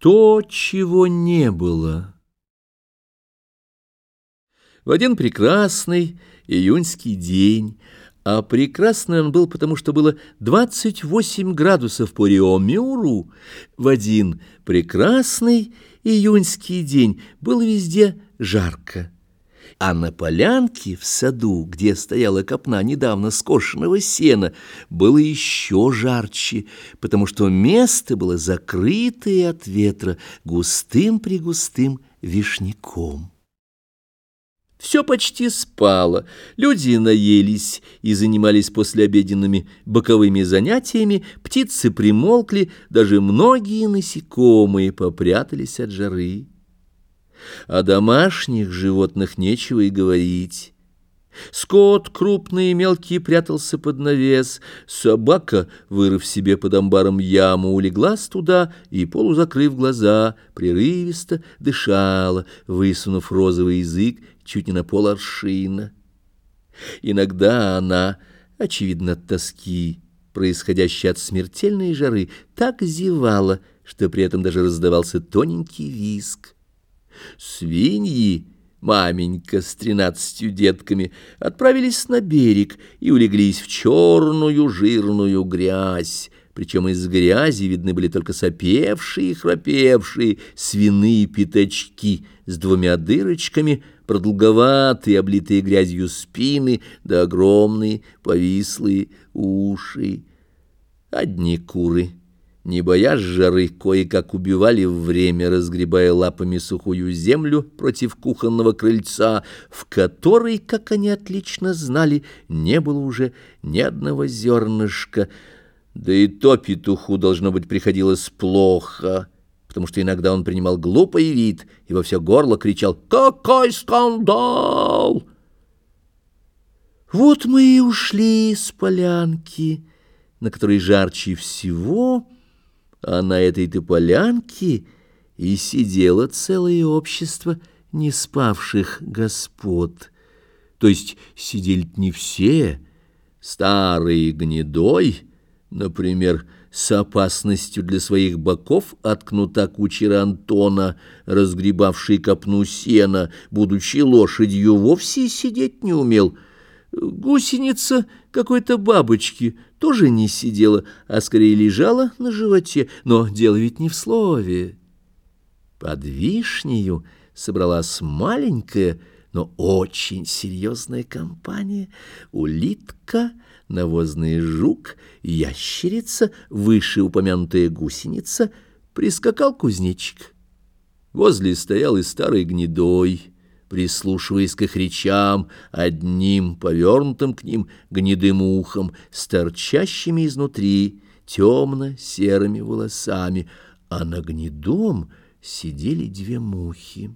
То, чего не было. В один прекрасный июньский день, а прекрасный он был, потому что было 28 градусов по Риомюру, в один прекрасный июньский день было везде жарко. А на полянке в саду, где стояла копна недавно скошенного сена, было еще жарче, потому что место было закрытое от ветра густым-пригустым вишняком. Все почти спало, люди наелись и занимались послеобеденными боковыми занятиями, птицы примолкли, даже многие насекомые попрятались от жары. О домашних животных нечего и говорить. Скот крупный и мелкий прятался под навес, собака, вырыв себе под амбаром яму, улеглась туда и, полузакрыв глаза, прерывисто дышала, высунув розовый язык чуть не на пол аршина. Иногда она, очевидно от тоски, происходящей от смертельной жары, так зевала, что при этом даже раздавался тоненький виск. Свиньи, маменька с тринадцатью детками, отправились на берег и улеглись в черную жирную грязь, причем из грязи видны были только сопевшие и храпевшие свиные пятачки с двумя дырочками, продолговатые, облитые грязью спины, да огромные повислые уши. Одни куры — не боясь жары, кое-как убивали время, разгребая лапами сухую землю против кухонного крыльца, в которой, как они отлично знали, не было уже ни одного зернышка. Да и то петуху, должно быть, приходилось плохо, потому что иногда он принимал глупый вид и во все горло кричал «Какой скандал!» Вот мы и ушли с полянки, на которой жарче всего — а на этой-то полянке и сидело целое общество не спавших господ. То есть сидели не все, старый гнедой, например, с опасностью для своих боков от кнута кучера Антона, разгребавший копну сена, будучи лошадью, вовсе сидеть не умел — Гусеница какой-то бабочки тоже не сидела, а скорее лежала на животе, но дело ведь не в слове. Под вишнею собралась маленькая, но очень серьезная компания. Улитка, навозный жук, ящерица, вышеупомянутая гусеница, прискакал кузнечик. Возле стоял и старый гнедой, прислушиваясь к их речам, одним повернутым к ним гнедым ухом, с торчащими изнутри темно-серыми волосами, а на гнедом сидели две мухи.